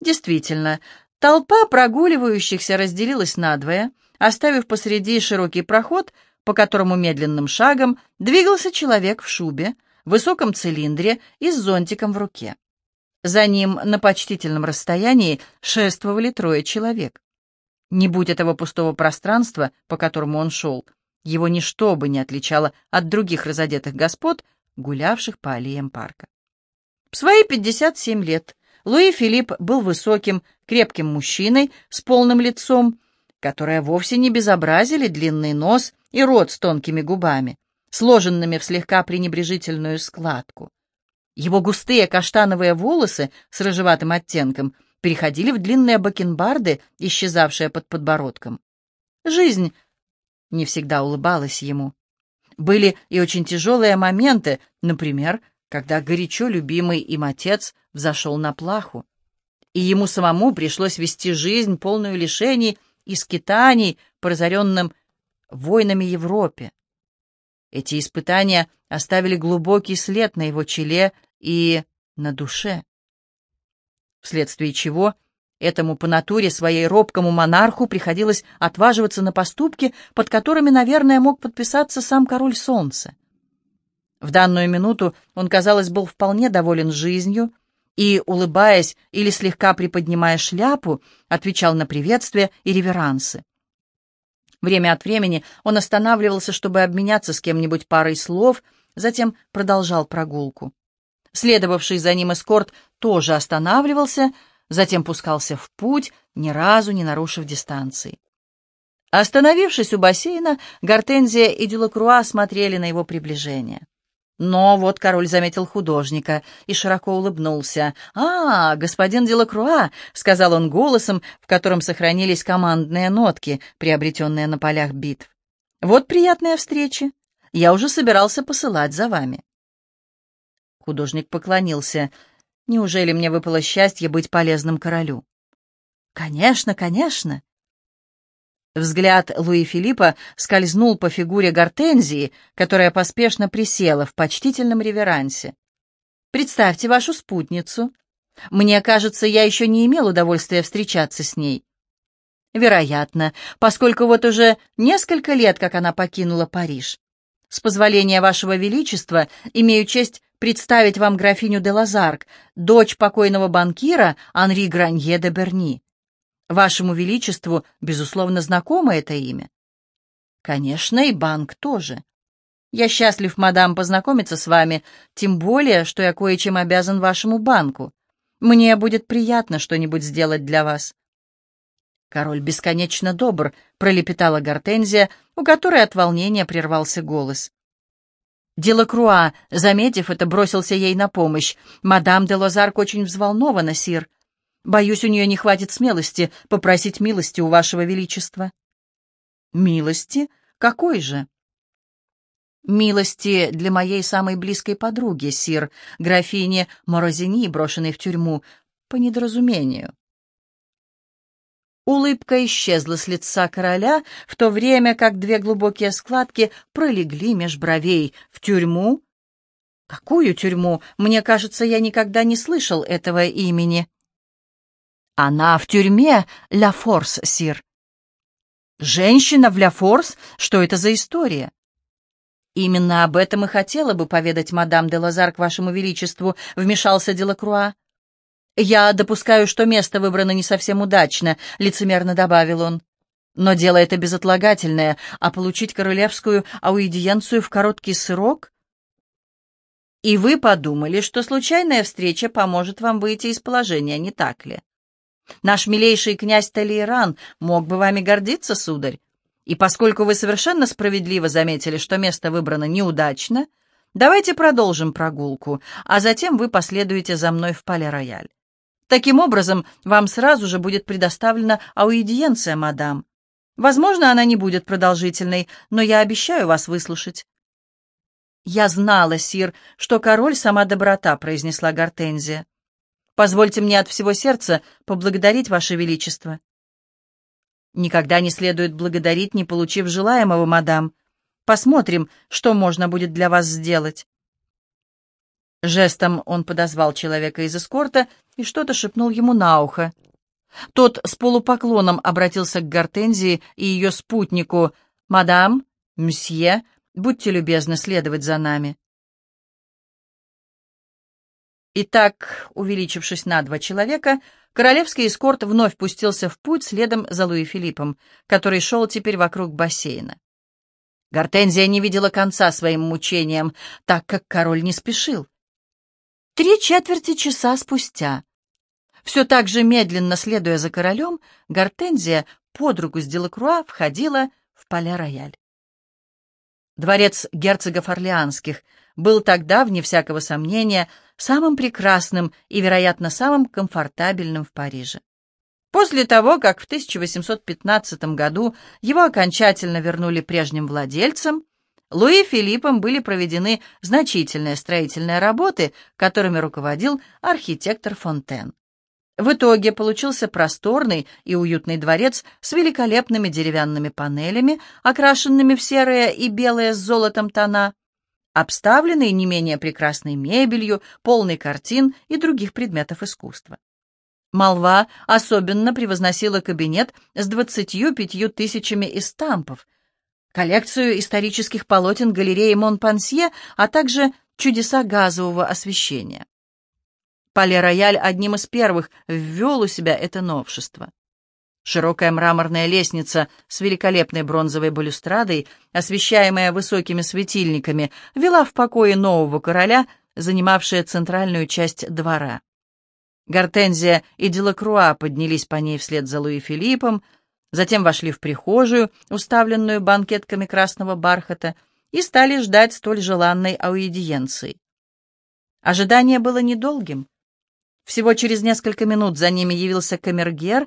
Действительно, толпа прогуливающихся разделилась надвое, оставив посреди широкий проход, по которому медленным шагом двигался человек в шубе, высоком цилиндре и с зонтиком в руке. За ним на почтительном расстоянии шествовали трое человек. Не будь этого пустого пространства, по которому он шел, его ничто бы не отличало от других разодетых господ, гулявших по аллеям парка. В свои 57 лет Луи Филипп был высоким, крепким мужчиной с полным лицом, которое вовсе не безобразили длинный нос и рот с тонкими губами, сложенными в слегка пренебрежительную складку. Его густые каштановые волосы с рыжеватым оттенком переходили в длинные бакенбарды, исчезавшие под подбородком. Жизнь не всегда улыбалась ему. Были и очень тяжелые моменты, например, когда горячо любимый им отец взошел на плаху, и ему самому пришлось вести жизнь, полную лишений и скитаний по разоренным войнами Европе. Эти испытания оставили глубокий след на его челе и на душе, вследствие чего этому по натуре своей робкому монарху приходилось отваживаться на поступки, под которыми, наверное, мог подписаться сам король солнца. В данную минуту он, казалось, был вполне доволен жизнью и, улыбаясь или слегка приподнимая шляпу, отвечал на приветствия и реверансы. Время от времени он останавливался, чтобы обменяться с кем-нибудь парой слов, затем продолжал прогулку. Следовавший за ним эскорт тоже останавливался, затем пускался в путь, ни разу не нарушив дистанции. Остановившись у бассейна, Гортензия и Дюлакруа смотрели на его приближение. Но вот король заметил художника и широко улыбнулся. «А, господин Делакруа!» — сказал он голосом, в котором сохранились командные нотки, приобретенные на полях битв. «Вот приятная встреча. Я уже собирался посылать за вами». Художник поклонился. «Неужели мне выпало счастье быть полезным королю?» «Конечно, конечно!» Взгляд Луи Филиппа скользнул по фигуре Гортензии, которая поспешно присела в почтительном реверансе. «Представьте вашу спутницу. Мне кажется, я еще не имел удовольствия встречаться с ней». «Вероятно, поскольку вот уже несколько лет, как она покинула Париж. С позволения вашего величества, имею честь представить вам графиню де Лазарк, дочь покойного банкира Анри Гранье де Берни». Вашему Величеству, безусловно, знакомо это имя. Конечно, и банк тоже. Я счастлив, мадам, познакомиться с вами, тем более, что я кое-чем обязан вашему банку. Мне будет приятно что-нибудь сделать для вас. Король бесконечно добр, пролепетала Гортензия, у которой от волнения прервался голос. Делакруа, заметив это, бросился ей на помощь. «Мадам де Лозарк очень взволнована, сир. Боюсь, у нее не хватит смелости попросить милости у вашего величества». «Милости? Какой же?» «Милости для моей самой близкой подруги, сир, графине Морозини, брошенной в тюрьму, по недоразумению». Улыбка исчезла с лица короля, в то время как две глубокие складки пролегли меж бровей. «В тюрьму?» «Какую тюрьму? Мне кажется, я никогда не слышал этого имени». Она в тюрьме, Ля Форс, сир. Женщина в Ля Форс? Что это за история? Именно об этом и хотела бы поведать мадам де Лазар к вашему величеству, вмешался Делакруа. Я допускаю, что место выбрано не совсем удачно, лицемерно добавил он. Но дело это безотлагательное, а получить королевскую аудиенцию в короткий срок? И вы подумали, что случайная встреча поможет вам выйти из положения, не так ли? Наш милейший князь Талейран мог бы вами гордиться, сударь. И поскольку вы совершенно справедливо заметили, что место выбрано неудачно, давайте продолжим прогулку, а затем вы последуете за мной в Пале-Рояль. Таким образом, вам сразу же будет предоставлена аудиенция, мадам. Возможно, она не будет продолжительной, но я обещаю вас выслушать. «Я знала, сир, что король — сама доброта», — произнесла Гортензия. Позвольте мне от всего сердца поблагодарить Ваше Величество». «Никогда не следует благодарить, не получив желаемого, мадам. Посмотрим, что можно будет для вас сделать». Жестом он подозвал человека из эскорта и что-то шепнул ему на ухо. Тот с полупоклоном обратился к Гортензии и ее спутнику. «Мадам, мсье, будьте любезны следовать за нами». Итак, увеличившись на два человека, королевский эскорт вновь пустился в путь следом за Луи Филиппом, который шел теперь вокруг бассейна. Гортензия не видела конца своим мучениям, так как король не спешил. Три четверти часа спустя, все так же медленно следуя за королем, Гортензия под руку с Делакруа входила в поля-рояль. Дворец герцогов Орлеанских был тогда, вне всякого сомнения, самым прекрасным и, вероятно, самым комфортабельным в Париже. После того, как в 1815 году его окончательно вернули прежним владельцам, Луи Филиппом были проведены значительные строительные работы, которыми руководил архитектор Фонтен. В итоге получился просторный и уютный дворец с великолепными деревянными панелями, окрашенными в серые и белые с золотом тона, обставленный не менее прекрасной мебелью, полный картин и других предметов искусства. Молва особенно превозносила кабинет с двадцатью пятью тысячами эстампов, коллекцию исторических полотен галереи Монпансье, а также чудеса газового освещения. Пале-Рояль одним из первых ввел у себя это новшество. Широкая мраморная лестница с великолепной бронзовой балюстрадой, освещаемая высокими светильниками, вела в покое нового короля, занимавшая центральную часть двора. Гортензия и Делакруа поднялись по ней вслед за Луи Филиппом, затем вошли в прихожую, уставленную банкетками красного бархата, и стали ждать столь желанной аудиенции. Ожидание было недолгим. Всего через несколько минут за ними явился камергер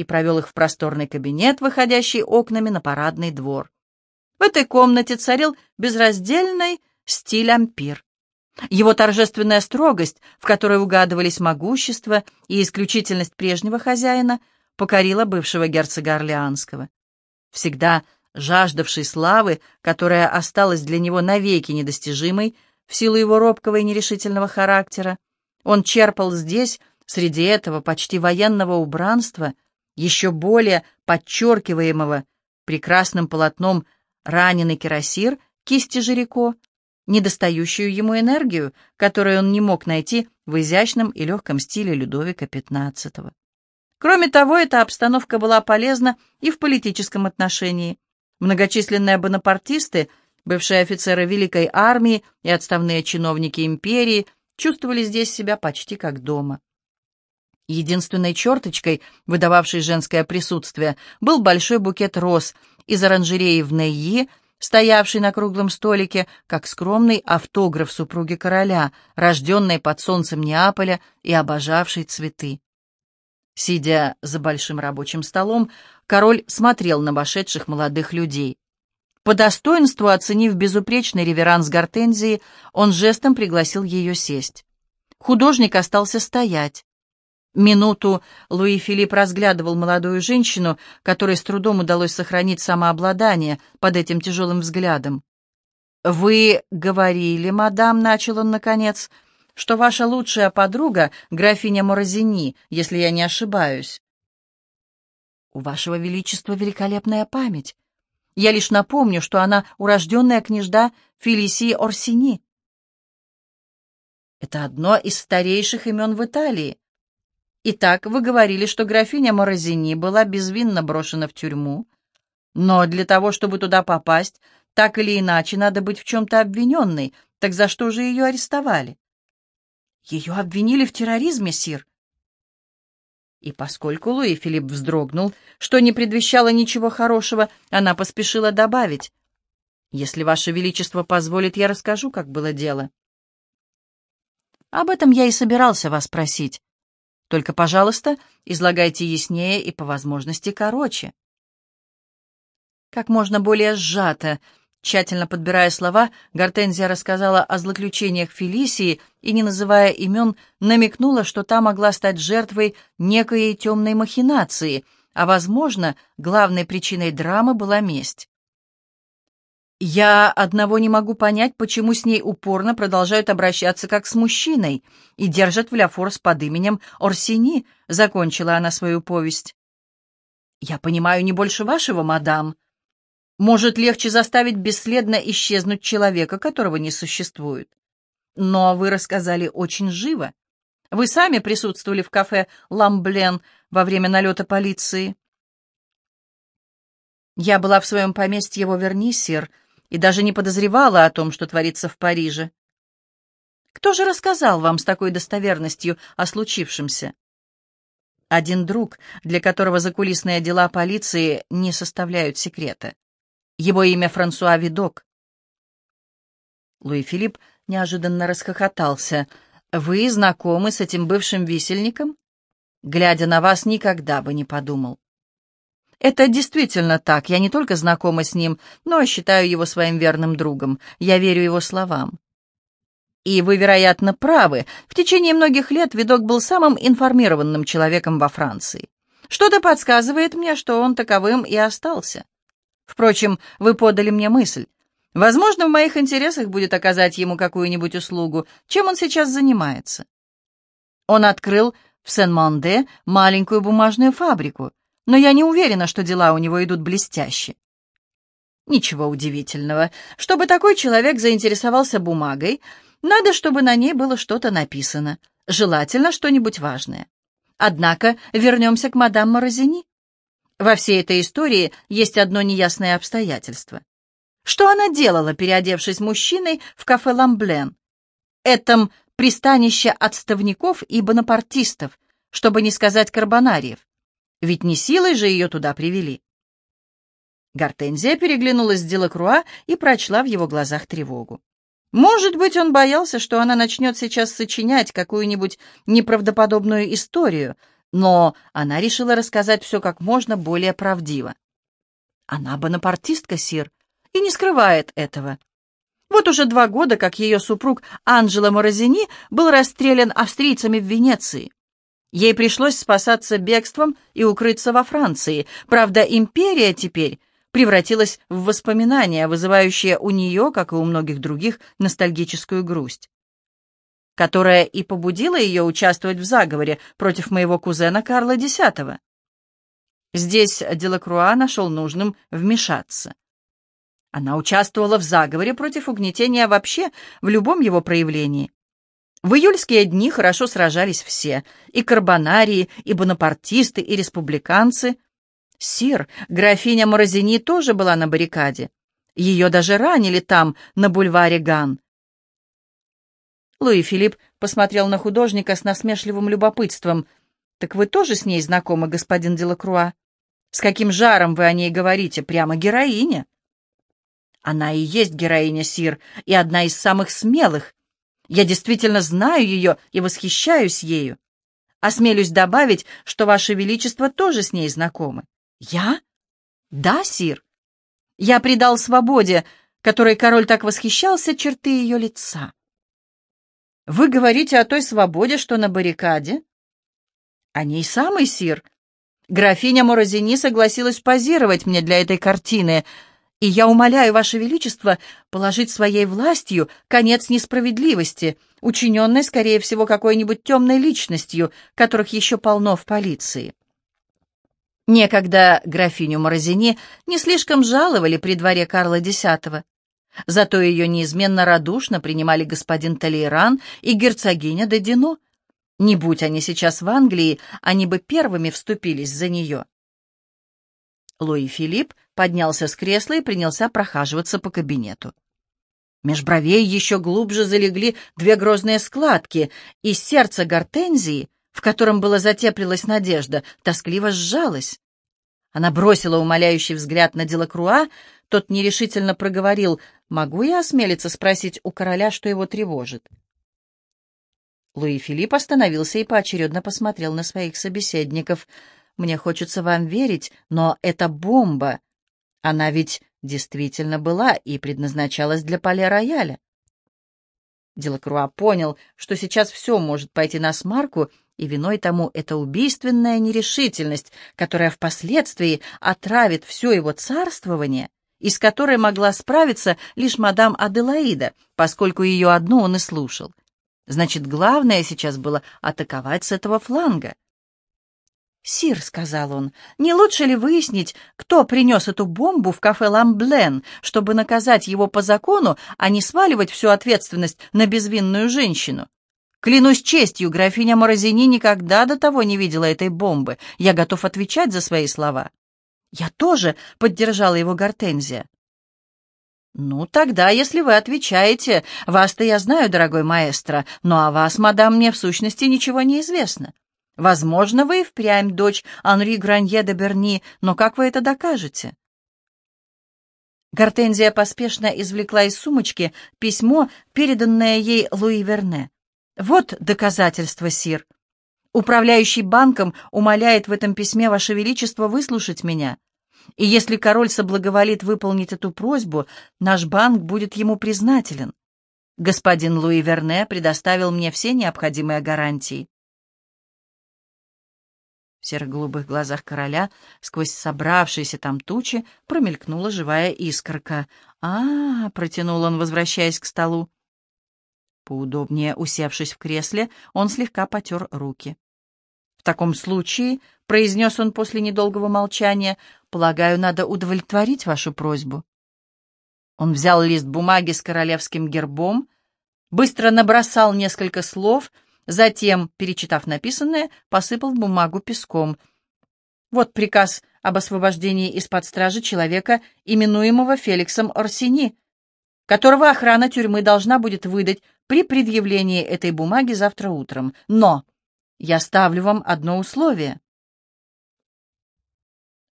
и провел их в просторный кабинет, выходящий окнами на парадный двор. В этой комнате царил безраздельный стиль ампир. Его торжественная строгость, в которой угадывались могущество и исключительность прежнего хозяина, покорила бывшего герцога Орлеанского. Всегда жаждавший славы, которая осталась для него навеки недостижимой в силу его робкого и нерешительного характера, он черпал здесь, среди этого почти военного убранства, еще более подчеркиваемого прекрасным полотном раненый кирасир кисти Жирико, недостающую ему энергию, которую он не мог найти в изящном и легком стиле Людовика XV. Кроме того, эта обстановка была полезна и в политическом отношении. Многочисленные бонапартисты, бывшие офицеры Великой армии и отставные чиновники империи – чувствовали здесь себя почти как дома. Единственной черточкой, выдававшей женское присутствие, был большой букет роз из оранжереи в Нейи, стоявший на круглом столике, как скромный автограф супруги короля, рожденной под солнцем Неаполя и обожавшей цветы. Сидя за большим рабочим столом, король смотрел на вошедших молодых людей. По достоинству оценив безупречный реверанс Гортензии, он жестом пригласил ее сесть. Художник остался стоять. Минуту Луи Филипп разглядывал молодую женщину, которой с трудом удалось сохранить самообладание под этим тяжелым взглядом. «Вы говорили, мадам», — начал он наконец, — «что ваша лучшая подруга — графиня Морозини, если я не ошибаюсь». «У вашего величества великолепная память. Я лишь напомню, что она урожденная княжда Фелисии Орсини. Это одно из старейших имен в Италии. Итак, вы говорили, что графиня Морозини была безвинно брошена в тюрьму, но для того, чтобы туда попасть, так или иначе надо быть в чем-то обвиненной, так за что же ее арестовали? Ее обвинили в терроризме, сир. И поскольку Луи Филипп вздрогнул, что не предвещало ничего хорошего, она поспешила добавить. «Если Ваше Величество позволит, я расскажу, как было дело». «Об этом я и собирался вас спросить. Только, пожалуйста, излагайте яснее и, по возможности, короче». Как можно более сжато Тщательно подбирая слова, Гортензия рассказала о злоключениях Фелисии и, не называя имен, намекнула, что та могла стать жертвой некоей темной махинации, а, возможно, главной причиной драмы была месть. Я одного не могу понять, почему с ней упорно продолжают обращаться как с мужчиной и держат в ля форс под именем Орсини, — закончила она свою повесть. Я понимаю не больше вашего, мадам. Может, легче заставить бесследно исчезнуть человека, которого не существует. Но вы рассказали очень живо. Вы сами присутствовали в кафе «Ламблен» во время налета полиции. Я была в своем поместье в Оверни, сир, и даже не подозревала о том, что творится в Париже. Кто же рассказал вам с такой достоверностью о случившемся? Один друг, для которого закулисные дела полиции не составляют секрета. Его имя Франсуа Видок. Луи Филипп неожиданно расхохотался. «Вы знакомы с этим бывшим висельником?» Глядя на вас, никогда бы не подумал. Это действительно так. Я не только знакома с ним, но считаю его своим верным другом. Я верю его словам. И вы, вероятно, правы. В течение многих лет Видок был самым информированным человеком во Франции. Что-то подсказывает мне, что он таковым и остался. Впрочем, вы подали мне мысль. Возможно, в моих интересах будет оказать ему какую-нибудь услугу. Чем он сейчас занимается? Он открыл в Сен-Монде маленькую бумажную фабрику, но я не уверена, что дела у него идут блестяще. Ничего удивительного. Чтобы такой человек заинтересовался бумагой, надо, чтобы на ней было что-то написано, желательно что-нибудь важное. Однако вернемся к мадам Морозини. Во всей этой истории есть одно неясное обстоятельство. Что она делала, переодевшись мужчиной в кафе «Ламблен»? Этом пристанище отставников и бонапартистов, чтобы не сказать карбонариев. Ведь не силой же ее туда привели. Гортензия переглянулась с Делакруа и прочла в его глазах тревогу. Может быть, он боялся, что она начнет сейчас сочинять какую-нибудь неправдоподобную историю, но она решила рассказать все как можно более правдиво. Она бонапартистка, сир, и не скрывает этого. Вот уже два года, как ее супруг Анджело Морозини был расстрелян австрийцами в Венеции. Ей пришлось спасаться бегством и укрыться во Франции. Правда, империя теперь превратилась в воспоминания, вызывающие у нее, как и у многих других, ностальгическую грусть, которая и побудила ее участвовать в заговоре против моего кузена Карла X. Здесь Делакруа нашел нужным вмешаться. Она участвовала в заговоре против угнетения вообще в любом его проявлении. В июльские дни хорошо сражались все, и карбонарии, и бонапартисты, и республиканцы. Сир, графиня Морозини тоже была на баррикаде. Ее даже ранили там, на бульваре Ган. Луи Филипп посмотрел на художника с насмешливым любопытством. «Так вы тоже с ней знакомы, господин Делакруа? С каким жаром вы о ней говорите? Прямо героиня!» «Она и есть героиня, Сир, и одна из самых смелых, я действительно знаю ее и восхищаюсь ею. Осмелюсь добавить, что Ваше Величество тоже с ней знакомы. Я? Да, сир. Я придал свободе, которой король так восхищался, черты ее лица. Вы говорите о той свободе, что на баррикаде? О ней самый сир. Графиня Морозини согласилась позировать мне для этой картины — и я умоляю, Ваше Величество, положить своей властью конец несправедливости, учиненной, скорее всего, какой-нибудь темной личностью, которых еще полно в полиции. Некогда графиню Морозини не слишком жаловали при дворе Карла X, зато ее неизменно радушно принимали господин Толейран и герцогиня де Дино. Не будь они сейчас в Англии, они бы первыми вступились за нее. Луи Филипп поднялся с кресла и принялся прохаживаться по кабинету. Меж бровей еще глубже залегли две грозные складки, и сердце гортензии, в котором была затеплилась надежда, тоскливо сжалось. Она бросила умоляющий взгляд на Делакруа, тот нерешительно проговорил, «Могу я осмелиться спросить у короля, что его тревожит?» Луи Филипп остановился и поочередно посмотрел на своих собеседников — мне хочется вам верить, но это бомба. Она ведь действительно была и предназначалась для поля-рояля. Делакруа понял, что сейчас все может пойти на смарку, и виной тому эта убийственная нерешительность, которая впоследствии отравит все его царствование и с которой могла справиться лишь мадам Аделаида, поскольку ее одну он и слушал. Значит, главное сейчас было атаковать с этого фланга. «Сир», — сказал он, — «не лучше ли выяснить, кто принес эту бомбу в кафе «Ламблен», чтобы наказать его по закону, а не сваливать всю ответственность на безвинную женщину? Клянусь честью, графиня Морозини никогда до того не видела этой бомбы. Я готов отвечать за свои слова». «Я тоже», — поддержала его Гортензия. «Ну, тогда, если вы отвечаете, вас-то я знаю, дорогой маэстро, но о вас, мадам, мне в сущности ничего не известно. Возможно, вы и впрямь дочь Анри Гранье де Берни, но как вы это докажете?» Гортензия поспешно извлекла из сумочки письмо, переданное ей Луи Верне. «Вот доказательство, сир. Управляющий банком умоляет в этом письме Ваше Величество выслушать меня. И если король соблаговолит выполнить эту просьбу, наш банк будет ему признателен. Господин Луи Верне предоставил мне все необходимые гарантии. В серо-голубых глазах короля сквозь собравшиеся там тучи промелькнула живая искорка. а, -а, -а протянул он, возвращаясь к столу. Поудобнее усевшись в кресле, он слегка потер руки. «В таком случае», — произнес он после недолгого молчания, — «полагаю, надо удовлетворить вашу просьбу». Он взял лист бумаги с королевским гербом, быстро набросал несколько слов — Затем, перечитав написанное, посыпал бумагу песком. Вот приказ об освобождении из-под стражи человека, именуемого Феликсом Орсини, которого охрана тюрьмы должна будет выдать при предъявлении этой бумаги завтра утром. Но я ставлю вам одно условие.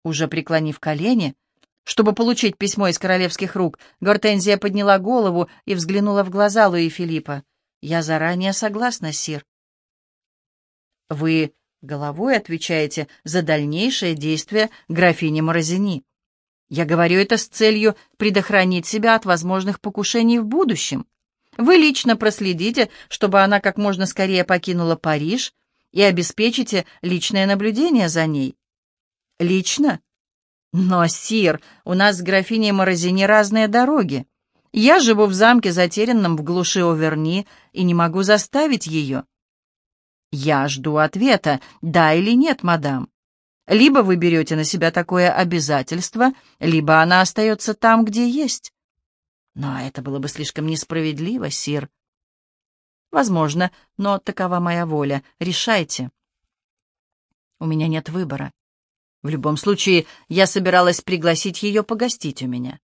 Уже преклонив колени, чтобы получить письмо из королевских рук, Гортензия подняла голову и взглянула в глаза Луи Филиппа. «Я заранее согласна, сир». «Вы головой отвечаете за дальнейшее действие графини Морозини. Я говорю это с целью предохранить себя от возможных покушений в будущем. Вы лично проследите, чтобы она как можно скорее покинула Париж и обеспечите личное наблюдение за ней». «Лично?» «Но, сир, у нас с графиней Морозини разные дороги. Я живу в замке, затерянном в глуши Оверни, и не могу заставить ее. Я жду ответа, да или нет, мадам. Либо вы берете на себя такое обязательство, либо она остается там, где есть. Но это было бы слишком несправедливо, сир. Возможно, но такова моя воля. Решайте. У меня нет выбора. В любом случае, я собиралась пригласить ее погостить у меня.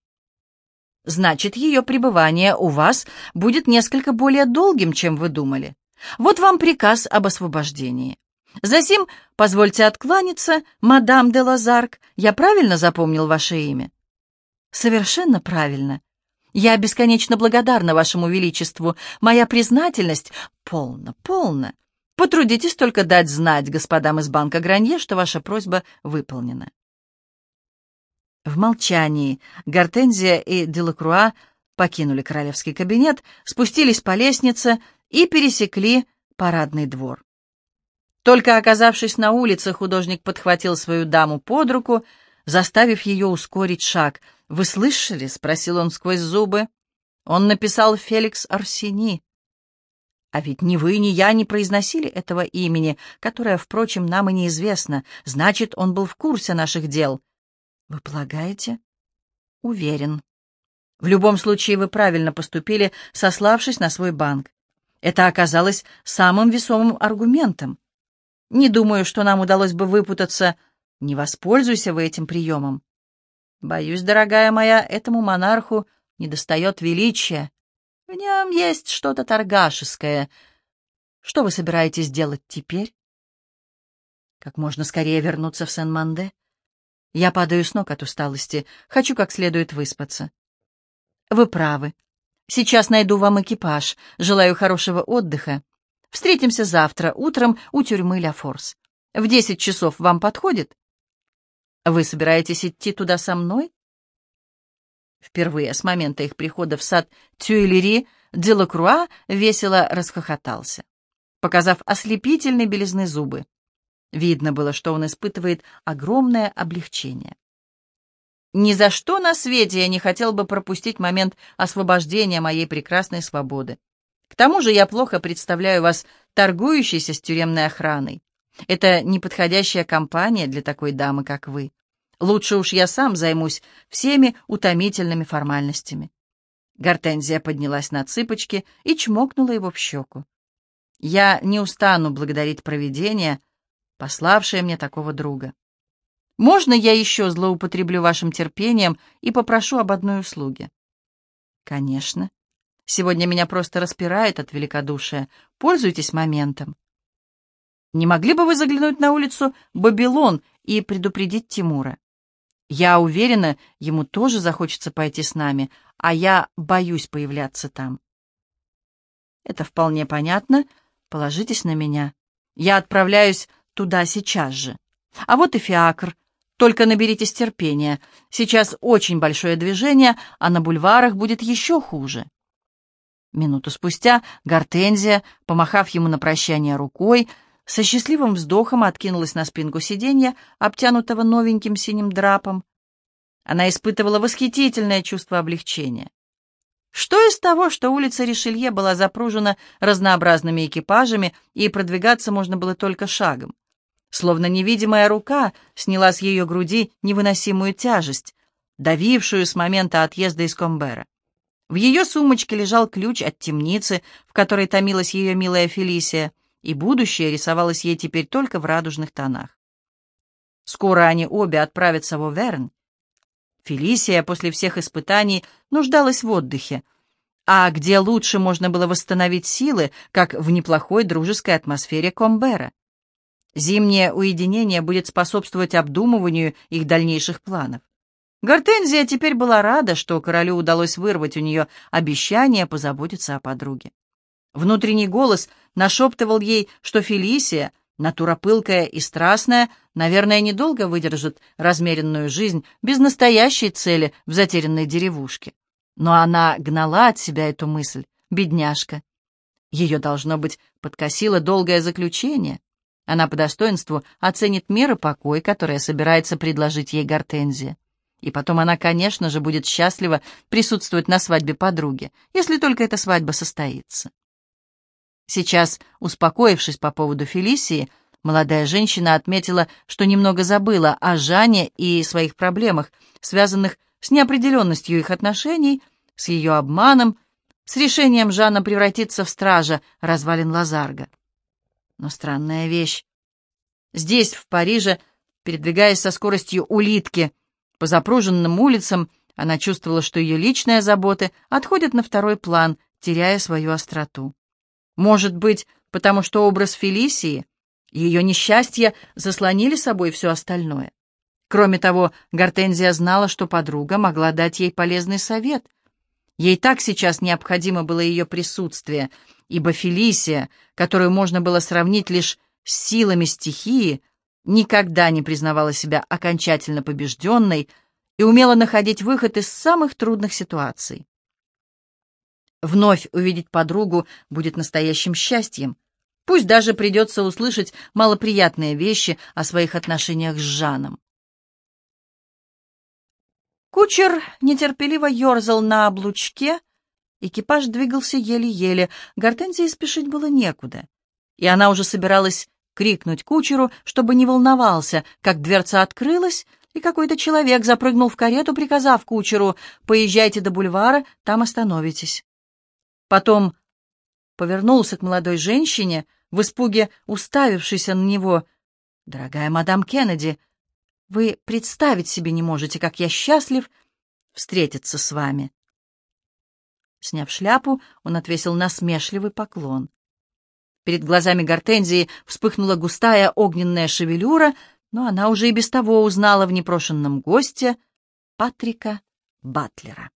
Значит, ее пребывание у вас будет несколько более долгим, чем вы думали. Вот вам приказ об освобождении. Засим, позвольте откланяться, мадам де Лазарк. Я правильно запомнил ваше имя? Совершенно правильно. Я бесконечно благодарна вашему величеству. Моя признательность полна, полна. Потрудитесь только дать знать господам из банка Гранье, что ваша просьба выполнена. В молчании Гортензия и Делакруа покинули королевский кабинет, спустились по лестнице и пересекли парадный двор. Только оказавшись на улице, художник подхватил свою даму под руку, заставив ее ускорить шаг. «Вы слышали?» — спросил он сквозь зубы. Он написал «Феликс Арсени». А ведь ни вы, ни я не произносили этого имени, которое, впрочем, нам и неизвестно. Значит, он был в курсе наших дел. Вы полагаете? Уверен. В любом случае вы правильно поступили, сославшись на свой банк. Это оказалось самым весомым аргументом. Не думаю, что нам удалось бы выпутаться. Не воспользуйся вы этим приемом. Боюсь, дорогая моя, этому монарху недостает величия. В нем есть что-то торгашеское. Что вы собираетесь делать теперь? Как можно скорее вернуться в Сен-Манде? Я падаю с ног от усталости, хочу как следует выспаться. Вы правы. Сейчас найду вам экипаж. Желаю хорошего отдыха. Встретимся завтра утром у тюрьмы Ля Форс. В десять часов вам подходит? Вы собираетесь идти туда со мной? Впервые с момента их прихода в сад Тюэлери Делакруа весело расхохотался, показав ослепительной белизны зубы. Видно было, что он испытывает огромное облегчение. Ни за что на свете я не хотел бы пропустить момент освобождения моей прекрасной свободы. К тому же я плохо представляю вас торгующейся с тюремной охраной. Это неподходящая компания для такой дамы, как вы. Лучше уж я сам займусь всеми утомительными формальностями. Гортензия поднялась на цыпочки и чмокнула его в щеку. Я не устану благодарить провидение, пославшее мне такого друга. Можно я еще злоупотреблю вашим терпением и попрошу об одной услуге? Конечно. Сегодня меня просто распирает от великодушия. Пользуйтесь моментом. Не могли бы вы заглянуть на улицу Бабилон и предупредить Тимура? Я уверена, ему тоже захочется пойти с нами, а я боюсь появляться там. Это вполне понятно. Положитесь на меня. Я отправляюсь туда сейчас же. А вот и фиакр. Только наберитесь терпения. Сейчас очень большое движение, а на бульварах будет еще хуже. Минуту спустя Гортензия, помахав ему на прощание рукой, со счастливым вздохом откинулась на спинку сиденья, обтянутого новеньким синим драпом. Она испытывала восхитительное чувство облегчения. Что из того, что улица Ришелье была запружена разнообразными экипажами, и продвигаться можно было только шагом? Словно невидимая рука сняла с ее груди невыносимую тяжесть, давившую с момента отъезда из Комбера. В ее сумочке лежал ключ от темницы, в которой томилась ее милая Фелисия, и будущее рисовалось ей теперь только в радужных тонах. Скоро они обе отправятся в Оверн. Фелисия после всех испытаний нуждалась в отдыхе, а где лучше можно было восстановить силы, как в неплохой дружеской атмосфере Комбера. Зимнее уединение будет способствовать обдумыванию их дальнейших планов. Гортензия теперь была рада, что королю удалось вырвать у нее обещание позаботиться о подруге. Внутренний голос нашептывал ей, что Фелисия, натура пылкая и страстная, наверное, недолго выдержит размеренную жизнь без настоящей цели в затерянной деревушке. Но она гнала от себя эту мысль, бедняжка. Ее, должно быть, подкосило долгое заключение. Она по достоинству оценит мир и покой, который собирается предложить ей Гортензия. И потом она, конечно же, будет счастлива присутствовать на свадьбе подруги, если только эта свадьба состоится. Сейчас, успокоившись по поводу Фелисии, молодая женщина отметила, что немного забыла о Жанне и своих проблемах, связанных с неопределенностью их отношений, с ее обманом, с решением Жанна превратиться в стража развалин Лазарга. Но странная вещь. Здесь, в Париже, передвигаясь со скоростью улитки по запруженным улицам, она чувствовала, что ее личные заботы отходят на второй план, теряя свою остроту. Может быть, потому что образ Фелисии, ее несчастья заслонили собой все остальное. Кроме того, Гортензия знала, что подруга могла дать ей полезный совет. Ей так сейчас необходимо было ее присутствие, ибо Фелисия, которую можно было сравнить лишь с силами стихии, никогда не признавала себя окончательно побежденной и умела находить выход из самых трудных ситуаций. Вновь увидеть подругу будет настоящим счастьем. Пусть даже придется услышать малоприятные вещи о своих отношениях с Жаном. Кучер нетерпеливо ерзал на облучке, экипаж двигался еле-еле, Гортензии спешить было некуда, и она уже собиралась крикнуть кучеру, чтобы не волновался, как дверца открылась, и какой-то человек запрыгнул в карету, приказав кучеру «Поезжайте до бульвара, там остановитесь». Потом повернулся к молодой женщине, в испуге уставившейся на него. «Дорогая мадам Кеннеди, вы представить себе не можете, как я счастлив встретиться с вами». Сняв шляпу, он отвесил насмешливый поклон. Перед глазами Гортензии вспыхнула густая огненная шевелюра, но она уже и без того узнала в непрошенном госте Патрика Батлера.